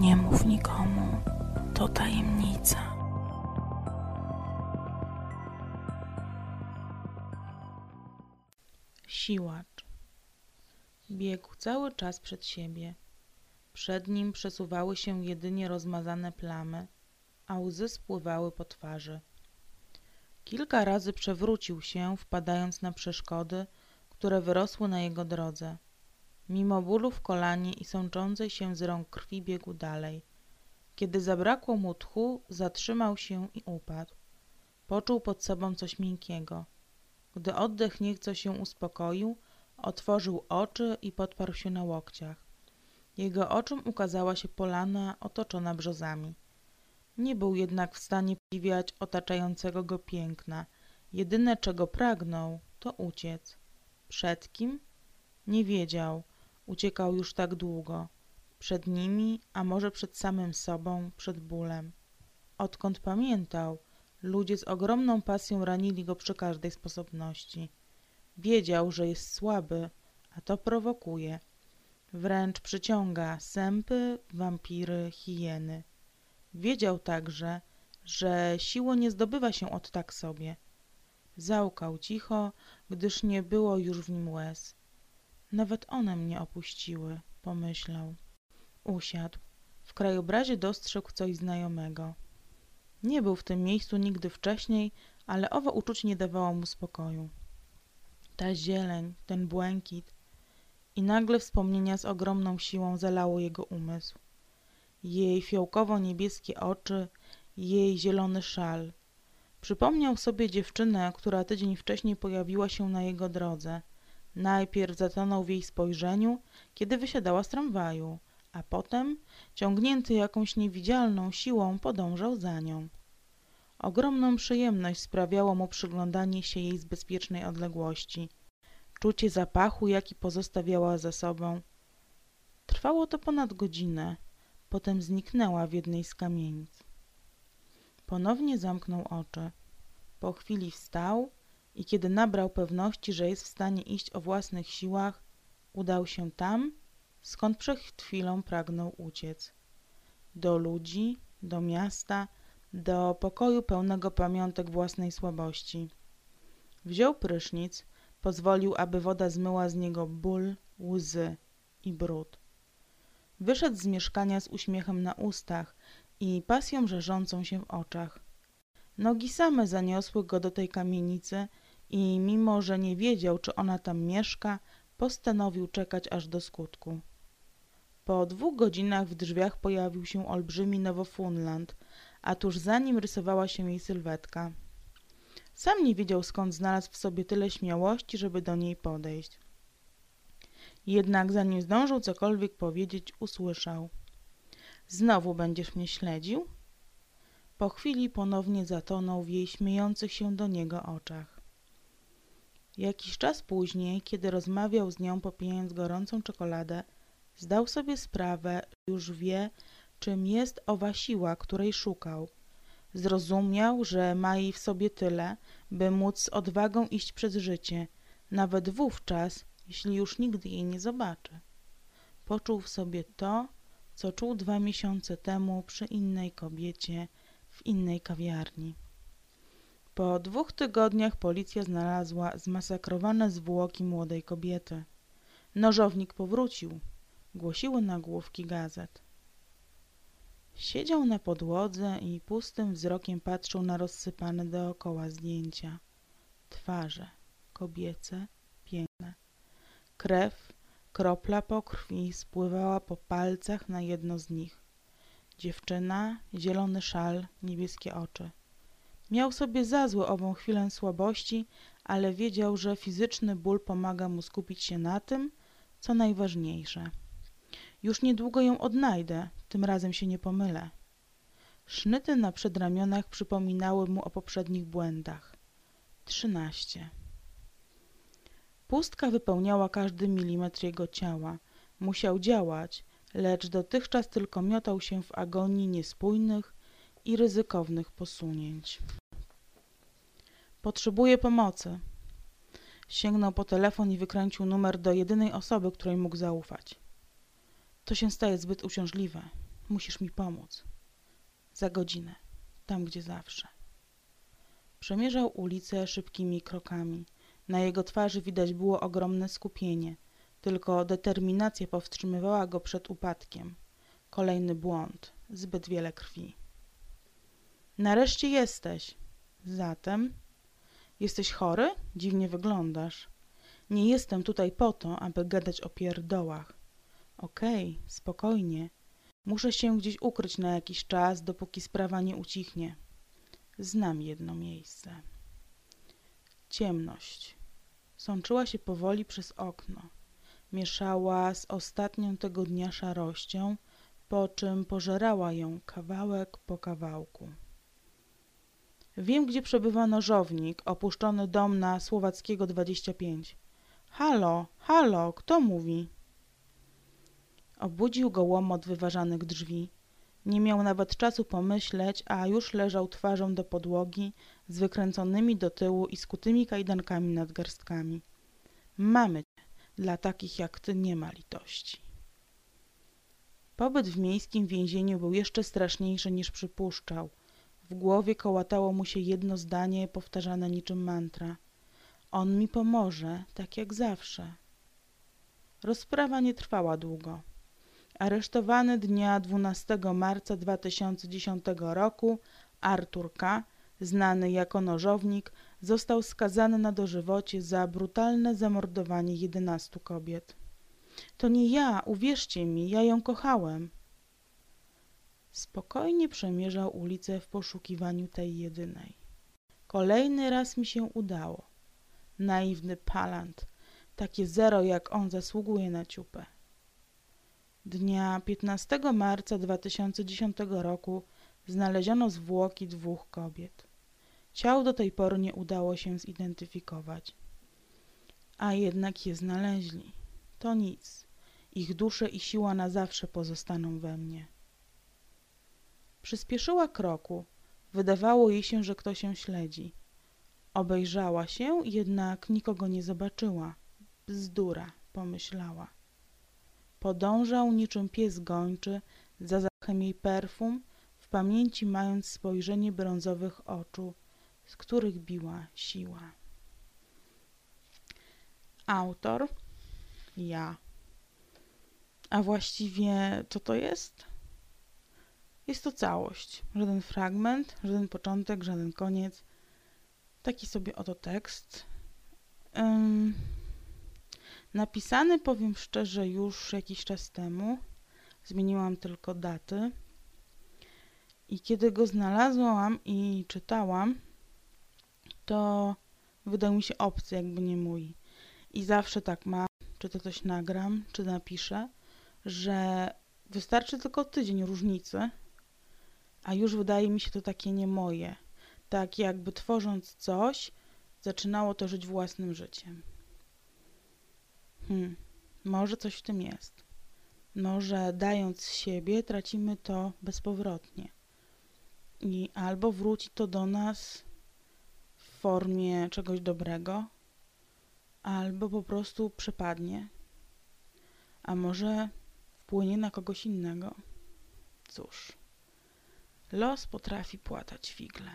Nie mów nikomu, to tajemnica. Siłacz. Biegł cały czas przed siebie. Przed nim przesuwały się jedynie rozmazane plamy, a łzy spływały po twarzy. Kilka razy przewrócił się, wpadając na przeszkody, które wyrosły na jego drodze. Mimo bólu w kolanie i sączącej się z rąk krwi biegł dalej. Kiedy zabrakło mu tchu, zatrzymał się i upadł. Poczuł pod sobą coś miękkiego. Gdy oddech nieco się uspokoił, otworzył oczy i podparł się na łokciach. Jego oczom ukazała się polana otoczona brzozami. Nie był jednak w stanie podziwiać otaczającego go piękna. Jedyne, czego pragnął, to uciec. Przed kim? Nie wiedział. Uciekał już tak długo. Przed nimi, a może przed samym sobą, przed bólem. Odkąd pamiętał, ludzie z ogromną pasją ranili go przy każdej sposobności. Wiedział, że jest słaby, a to prowokuje. Wręcz przyciąga sępy, wampiry, hieny. Wiedział także, że siłą nie zdobywa się od tak sobie. Załkał cicho, gdyż nie było już w nim łez. Nawet one mnie opuściły, pomyślał. Usiadł. W krajobrazie dostrzegł coś znajomego. Nie był w tym miejscu nigdy wcześniej, ale owo uczucie nie dawało mu spokoju. Ta zieleń, ten błękit i nagle wspomnienia z ogromną siłą zalało jego umysł. Jej fiołkowo-niebieskie oczy, jej zielony szal. Przypomniał sobie dziewczynę, która tydzień wcześniej pojawiła się na jego drodze. Najpierw zatonął w jej spojrzeniu, kiedy wysiadała z tramwaju, a potem, ciągnięty jakąś niewidzialną siłą, podążał za nią. Ogromną przyjemność sprawiało mu przyglądanie się jej z bezpiecznej odległości. Czucie zapachu, jaki pozostawiała za sobą. Trwało to ponad godzinę, potem zniknęła w jednej z kamienic. Ponownie zamknął oczy. Po chwili wstał i kiedy nabrał pewności, że jest w stanie iść o własnych siłach, udał się tam, skąd przed chwilą pragnął uciec. Do ludzi, do miasta, do pokoju pełnego pamiątek własnej słabości. Wziął prysznic, pozwolił, aby woda zmyła z niego ból, łzy i brud. Wyszedł z mieszkania z uśmiechem na ustach i pasją żarzącą się w oczach. Nogi same zaniosły go do tej kamienicy i mimo, że nie wiedział, czy ona tam mieszka, postanowił czekać aż do skutku. Po dwóch godzinach w drzwiach pojawił się olbrzymi Nowofunland, a tuż za nim rysowała się jej sylwetka. Sam nie wiedział, skąd znalazł w sobie tyle śmiałości, żeby do niej podejść. Jednak zanim zdążył cokolwiek powiedzieć, usłyszał. Znowu będziesz mnie śledził? Po chwili ponownie zatonął w jej śmiejących się do niego oczach. Jakiś czas później, kiedy rozmawiał z nią popijając gorącą czekoladę, zdał sobie sprawę, już wie, czym jest owa siła, której szukał. Zrozumiał, że ma jej w sobie tyle, by móc z odwagą iść przez życie, nawet wówczas, jeśli już nigdy jej nie zobaczy. Poczuł w sobie to, co czuł dwa miesiące temu przy innej kobiecie w innej kawiarni. Po dwóch tygodniach policja znalazła zmasakrowane zwłoki młodej kobiety. Nożownik powrócił, głosiły nagłówki gazet. Siedział na podłodze i pustym wzrokiem patrzył na rozsypane dookoła zdjęcia. Twarze, kobiece, piękne. Krew, kropla po krwi spływała po palcach na jedno z nich. Dziewczyna, zielony szal, niebieskie oczy. Miał sobie za złe ową chwilę słabości, ale wiedział, że fizyczny ból pomaga mu skupić się na tym, co najważniejsze. Już niedługo ją odnajdę, tym razem się nie pomylę. Sznyty na przedramionach przypominały mu o poprzednich błędach. Trzynaście. Pustka wypełniała każdy milimetr jego ciała. Musiał działać, lecz dotychczas tylko miotał się w agonii niespójnych i ryzykownych posunięć. Potrzebuję pomocy. Sięgnął po telefon i wykręcił numer do jedynej osoby, której mógł zaufać. To się staje zbyt uciążliwe. Musisz mi pomóc. Za godzinę, tam gdzie zawsze. Przemierzał ulicę szybkimi krokami. Na jego twarzy widać było ogromne skupienie. Tylko determinacja powstrzymywała go przed upadkiem. Kolejny błąd. Zbyt wiele krwi. Nareszcie jesteś. Zatem... Jesteś chory? Dziwnie wyglądasz. Nie jestem tutaj po to, aby gadać o pierdołach. Okej, okay, spokojnie. Muszę się gdzieś ukryć na jakiś czas, dopóki sprawa nie ucichnie. Znam jedno miejsce. Ciemność. Sączyła się powoli przez okno. Mieszała z ostatnią tego dnia szarością, po czym pożerała ją kawałek po kawałku. Wiem, gdzie przebywa nożownik, opuszczony dom na Słowackiego 25. Halo, halo, kto mówi? Obudził go łomot wyważanych drzwi. Nie miał nawet czasu pomyśleć, a już leżał twarzą do podłogi, z wykręconymi do tyłu i skutymi kajdankami nad garstkami. Mamy cię. Dla takich jak ty nie ma litości. Pobyt w miejskim więzieniu był jeszcze straszniejszy niż przypuszczał. W głowie kołatało mu się jedno zdanie powtarzane niczym mantra. On mi pomoże, tak jak zawsze. Rozprawa nie trwała długo. Aresztowany dnia 12 marca 2010 roku Artur K., znany jako nożownik, został skazany na dożywocie za brutalne zamordowanie 11 kobiet. To nie ja, uwierzcie mi, ja ją kochałem. Spokojnie przemierzał ulicę w poszukiwaniu tej jedynej. Kolejny raz mi się udało. Naiwny palant, takie zero jak on zasługuje na ciupę. Dnia 15 marca 2010 roku znaleziono zwłoki dwóch kobiet. Ciał do tej pory nie udało się zidentyfikować. A jednak je znaleźli. To nic. Ich dusze i siła na zawsze pozostaną we mnie. Przyspieszyła kroku. Wydawało jej się, że ktoś ją śledzi. Obejrzała się, jednak nikogo nie zobaczyła. Bzdura, pomyślała. Podążał niczym pies gończy za zachem jej perfum, w pamięci mając spojrzenie brązowych oczu, z których biła siła. Autor ja. A właściwie co to jest? Jest to całość. Żaden fragment, żaden początek, żaden koniec. Taki sobie oto tekst. Um, napisany, powiem szczerze, już jakiś czas temu. Zmieniłam tylko daty. I kiedy go znalazłam i czytałam, to wydał mi się obcy, jakby nie mój. I zawsze tak mam, czy to coś nagram, czy napiszę, że wystarczy tylko tydzień różnicy, a już wydaje mi się to takie nie moje. Tak jakby tworząc coś, zaczynało to żyć własnym życiem. Hmm, może coś w tym jest. Może dając siebie, tracimy to bezpowrotnie. I albo wróci to do nas w formie czegoś dobrego, albo po prostu przepadnie, a może wpłynie na kogoś innego. Cóż, los potrafi płatać figle.